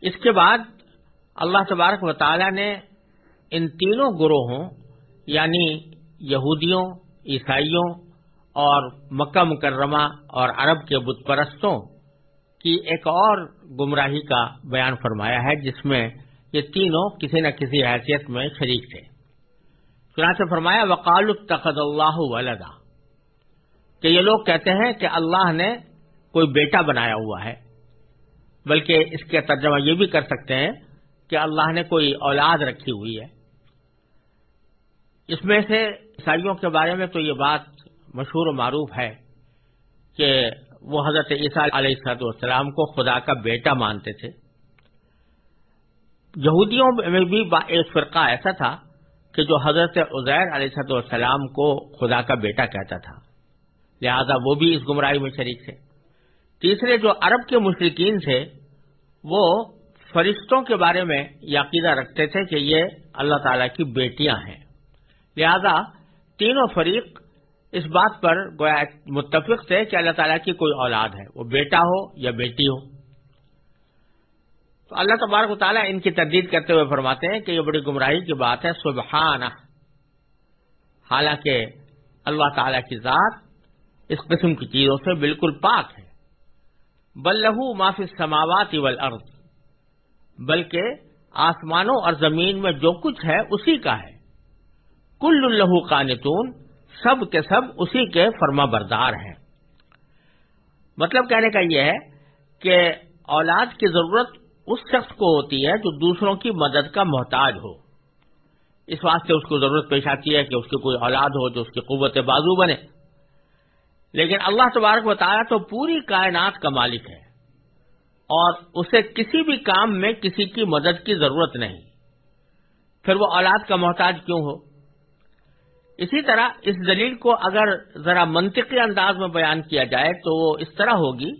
اس کے بعد اللہ تبارک و تعالی نے ان تینوں گروہوں یعنی یہودیوں، عیسائیوں اور مکہ مکرمہ اور عرب کے بت پرستوں کی ایک اور گمراہی کا بیان فرمایا ہے، جس میں یہ تینوں کسی نہ کسی حیثیت میں شریک تھے۔ چنانچہ فرمایا وقال التخد اللہ ولدا۔ کہ یہ لوگ کہتے ہیں کہ اللہ نے کوئی بیٹا بنایا ہوا ہے۔ بلکہ اس کا ترجمہ یہ بھی کر سکتے ہیں کہ اللہ نے کوئی اولاد رکھی ہوئی ہے۔ اس میں سے عیسائیوں کے بارے میں تو یہ بات مشہور و معروف ہے کہ وہ حضرت عیسیٰ علیہ السلط والسلام کو خدا کا بیٹا مانتے تھے۔ یہودیوں میں بھی ایک فرقہ ایسا تھا کہ جو حضرت عزیر علیہ صد والسلام کو خدا کا بیٹا کہتا تھا۔ لہذا وہ بھی اس گمراہی میں شریک تھے۔ تیسرے جو عرب کے مشرقین تھے وہ فرشتوں کے بارے میں یہ عقیدہ رکھتے تھے کہ یہ اللہ تعالی کی بیٹیاں ہیں۔ لہذا تینوں فریق اس بات پر گویا متفق تھے کہ اللہ تعالیٰ کی کوئی اولاد ہے۔ وہ بیٹا ہو یا بیٹی ہو۔ تو اللہ تبارک و تعالیٰ ان کی تردید کرتے ہوئے فرماتے ہیں کہ یہ بڑی گمراہی کی بات ہے۔ سبحانہ۔ حالانکہ اللہ تعالیٰ کی ذات اس قسم کی چیزوں سے بالکل پاک ہے۔ بلو معافی سماوات والارض، بلکہ آسمانوں اور زمین میں جو کچھ ہے اسی کا ہے۔ کل اللہ قانتون، سب کے سب اسی کے فرما بردار ہیں۔ مطلب کہنے کا یہ ہے کہ اولاد کی ضرورت اس شخص کو ہوتی ہے جو دوسروں کی مدد کا محتاج ہو۔ اس واسطے اس کو ضرورت پیش آتی ہے کہ اس کی کوئی اولاد ہو جو اس کی قوت بازو بنے۔ لیکن اللہ تبارک بتایا تو پوری کائنات کا مالک ہے اور اسے کسی بھی کام میں کسی کی مدد کی ضرورت نہیں۔ پھر وہ اولاد کا محتاج کیوں ہو؟ اسی طرح اس دلیل کو اگر ذرا منطقی انداز میں بیان کیا جائے تو وہ اس طرح ہوگی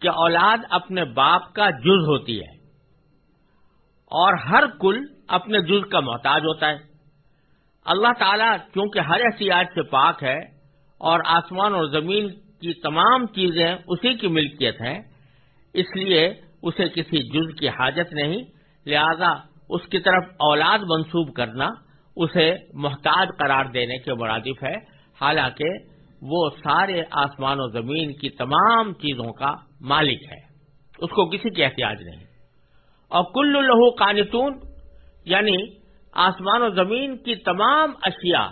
کہ اولاد اپنے باپ کا جز ہوتی ہے اور ہر کل اپنے جز کا محتاج ہوتا ہے۔ اللہ تعالیٰ کیونکہ ہر احتیاط سے پاک ہے اور آسمان اور زمین کی تمام چیزیں اسی کی ملکیت ہیں، اس لیے اسے کسی جز کی حاجت نہیں، لہذا اس کی طرف اولاد منسوب کرنا اسے محتاج قرار دینے کے مرادف ہے، حالانکہ وہ سارے آسمان و زمین کی تمام چیزوں کا مالک ہے۔ اس کو کسی کی احتیاط نہیں۔ اور کل لہو قانتون یعنی آسمان و زمین کی تمام اشیاء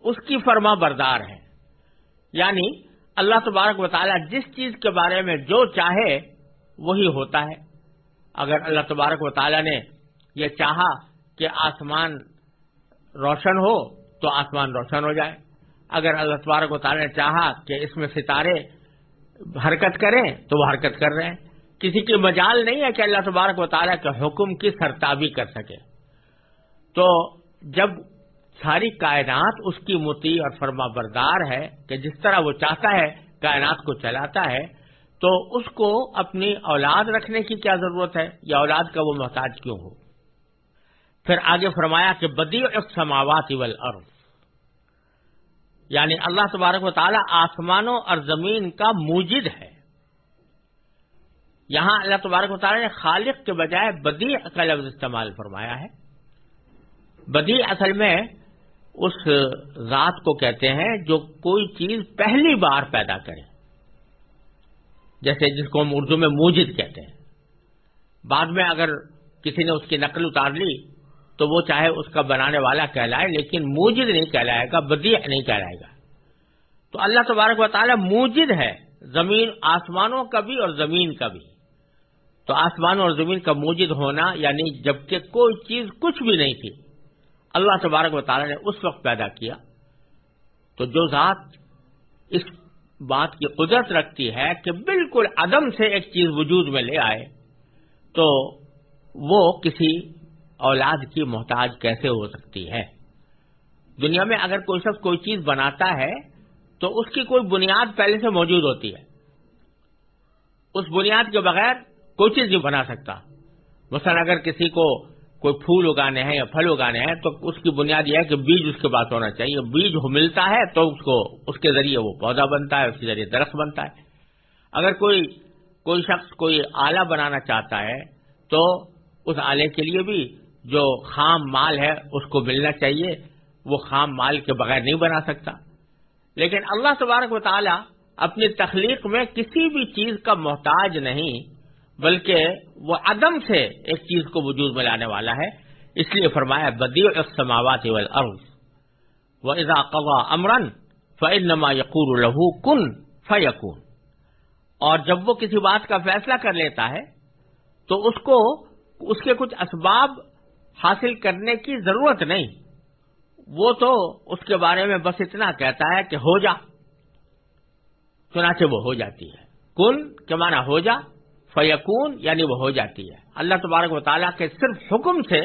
اس کی فرما بردار ہے یعنی اللہ تبارک وطالعہ جس چیز کے بارے میں جو چاہے وہی ہوتا ہے۔ اگر اللہ تبارک و تعالیٰ نے یہ چاہا کہ آسمان روشن ہو تو آسمان روشن ہو جائے۔ اگر اللہ تبارک و تعالیٰ نے چاہا کہ اس میں ستارے حرکت کریں تو وہ حرکت کر رہے ہیں۔ کسی کی مجال نہیں ہے کہ اللہ تبارک و تعالیٰ کے حکم کی سرتابی کر سکے۔ تو جب ساری کائنات اس کی متی اور فرما بردار ہے کہ جس طرح وہ چاہتا ہے، کائنات کو چلاتا ہے، تو اس کو اپنی اولاد رکھنے کی کیا ضرورت ہے؟ یا اولاد کا وہ محتاج کیوں ہو؟ پھر آگے فرمایا کہ بدی سماوات اول یعنی اللہ تبارک و تعالیٰ آسمانوں اور زمین کا موجد ہے۔ یہاں اللہ تبارک و تعالیٰ نے خالق کے بجائے بدی کا لفظ استعمال فرمایا ہے۔ بدی اصل میں اس ذات کو کہتے ہیں جو کوئی چیز پہلی بار پیدا کرے، جیسے جس کو ہم اردو میں موجد کہتے ہیں۔ بعد میں اگر کسی نے اس کی نقل اتار لی، تو وہ چاہے اس کا بنانے والا کہلائے، لیکن موجد نہیں کہلائے گا بدی نہیں کہلائے گا۔ تو اللہ تبارک و تعالیٰ موجد ہے، زمین آسمانوں کا بھی اور زمین کا بھی۔ تو آسمانوں اور زمین کا موجد ہونا یعنی جبکہ کوئی چیز کچھ بھی نہیں تھی اللہ تبارک و تعالیٰ نے اس وقت پیدا کیا تو جو ذات اس بات کی قدرت رکھتی ہے کہ بالکل عدم سے ایک چیز وجود میں لے آئے، تو وہ کسی اولاد کی محتاج کیسے ہو سکتی ہے؟ دنیا میں اگر کوئی شخص کوئی چیز بناتا ہے تو اس کی کوئی بنیاد پہلے سے موجود ہوتی ہے۔ اس بنیاد کے بغیر کوئی چیز نہیں بنا سکتا۔ مثلا اگر کسی کو کوئی پھول اگانے ہیں یا پھل اگانے ہیں، تو اس کی بنیاد یہ ہے کہ بیج اس کے پاس ہونا چاہیے۔ بیج ملتا ہے تو اس کو، اس کے ذریعے وہ پودا بنتا ہے، اس کے ذریعے درخت بنتا ہے۔ اگر کوئی کوئی شخص کوئی آلہ بنانا چاہتا ہے، تو اس آلے کے لیے بھی جو خام مال ہے، اس کو ملنا چاہیے۔ وہ خام مال کے بغیر نہیں بنا سکتا۔ لیکن اللہ تبارک و تعالی اپنی تخلیق میں کسی بھی چیز کا محتاج نہیں۔ بلکہ وہ عدم سے ایک چیز کو وجود میں لانے والا ہے۔ اس لیے فرمایا بدی السماوات والارض۔ واذا قضى امرا فانما يقول له كن فيكون اور جب وہ کسی بات کا فیصلہ کر لیتا ہے، تو اس کو اس کے کچھ اسباب حاصل کرنے کی ضرورت نہیں۔ وہ تو اس کے بارے میں بس اتنا کہتا ہے کہ ہو جا، چنانچہ وہ ہو جاتی ہے۔ کن، کے معنی ہو جا فیقون یعنی وہ ہو جاتی ہے۔ اللہ تبارک و تعالیٰ کے صرف حکم سے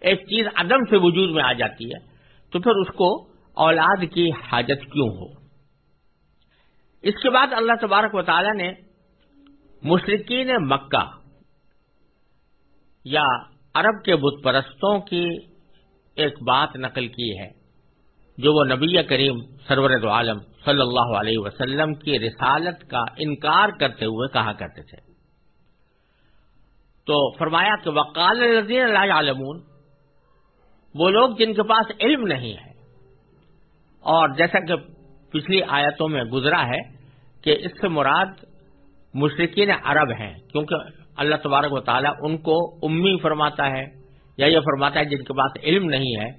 ایک چیز عدم سے وجود میں آ جاتی ہے۔ تو پھر اس کو اولاد کی حاجت کیوں ہو؟ اس کے بعد اللہ تبارک و تعالیٰ نے مشرقین مکہ یا عرب کے بت پرستوں کی ایک بات نقل کی ہے، جو وہ نبی کریم سرورت عالم صلی اللہ علیہ وسلم کی رسالت کا انکار کرتے ہوئے کہا کرتے تھے۔ تو فرمایا کہ وقال اللہ عالمون وہ لوگ جن کے پاس علم نہیں ہے۔ اور جیسا کہ پچھلی آیتوں میں گزرا ہے کہ اس سے مراد مشرقین عرب ہیں، کیونکہ اللہ تبارک و تعالیٰ ان کو امی فرماتا ہے یا یہ فرماتا ہے جن کے پاس علم نہیں ہے،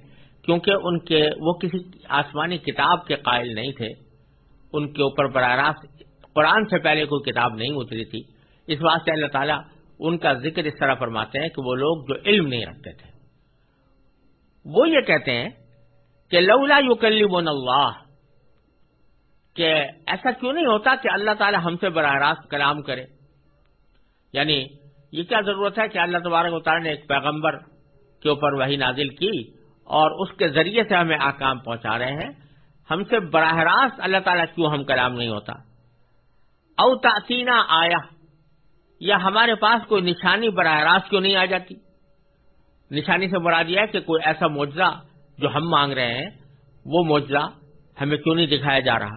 کیونکہ ان کے وہ کسی آسمانی کتاب کے قائل نہیں تھے۔ ان کے اوپر براہ راست قرآن سے پہلے کوئی کتاب نہیں اتری تھی۔ اس واسطے اللہ تعالیٰ ان کا ذکر اس طرح فرماتے ہیں کہ وہ لوگ جو علم نہیں رکھتے تھے۔ وہ یہ کہتے ہیں کہ لولا یو اللہ، کہ ایسا کیوں نہیں ہوتا کہ اللہ تعالی ہم سے براہ راست کلام کرے؟ یعنی یہ کیا ضرورت ہے کہ اللہ تبارک تعالیٰ نے ایک پیغمبر کے اوپر وہی نازل کی اور اس کے ذریعے سے ہمیں آکام پہنچا رہے ہیں؟ ہم سے براہ راست اللہ تعالیٰ کیوں ہم کلام نہیں ہوتا؟ او آیا یا ہمارے پاس کوئی نشانی براہ راست کیوں نہیں آ جاتی؟ نشانی سے مراد یہ ہے کہ کوئی ایسا معجزہ جو ہم مانگ رہے ہیں، وہ معجزہ ہمیں کیوں نہیں دکھایا جا رہا؟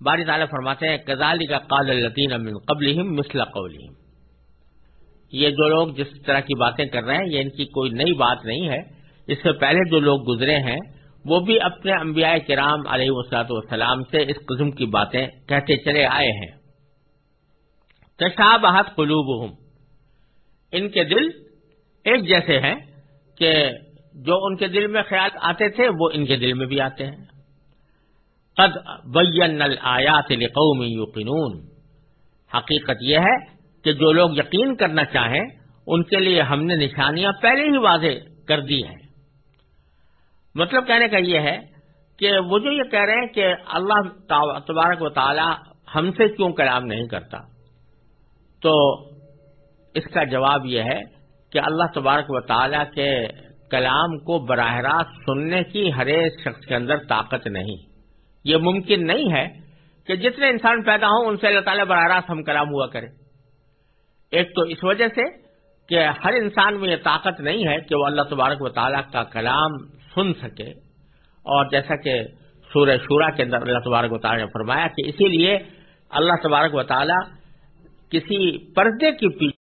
باری تعالیٰ فرماتے ہیں کزالی کا قال الطین امن قبل مسل قول یہ جو لوگ جس طرح کی باتیں کر رہے ہیں، یہ ان کی کوئی نئی بات نہیں ہے۔ اس سے پہلے جو لوگ گزرے ہیں، وہ بھی اپنے انبیاء کرام علیہ وسلاط والسلام سے اس قسم کی باتیں کہتے چلے آئے ہیں۔ تشابہت قلوب ان کے دل ایک جیسے ہیں کہ جو ان کے دل میں خیال آتے تھے، وہ ان کے دل میں بھی آتے ہیں۔ قد بین الآیات لقوم یوقنون حقیقت یہ ہے کہ جو لوگ یقین کرنا چاہیں، ان کے لیے ہم نے نشانیاں پہلے ہی واضح کر دی ہیں۔ مطلب کہنے کا یہ ہے کہ وہ جو یہ کہہ رہے ہیں کہ اللہ تبارک و تعالی ہم سے کیوں کلام نہیں کرتا۔ تو اس کا جواب یہ ہے کہ اللہ تبارک و تعالی کے کلام کو براہ راست سننے کی ہر ایک شخص کے اندر طاقت نہیں۔ یہ ممکن نہیں ہے کہ جتنے انسان پیدا ہوں ان سے اللہ تعالیٰ براہ راست ہم کلام ہوا کرے ایک تو اس وجہ سے کہ ہر انسان میں یہ طاقت نہیں ہے کہ وہ اللہ تبارک و تعالیٰ کا کلام سن سکے۔ اور جیسا کہ سورہ شورا کے اندر اللہ تبارک و تعالیٰ نے فرمایا کہ اسی لیے اللہ تبارک و تعالیٰ کسی پردے کے پیچھے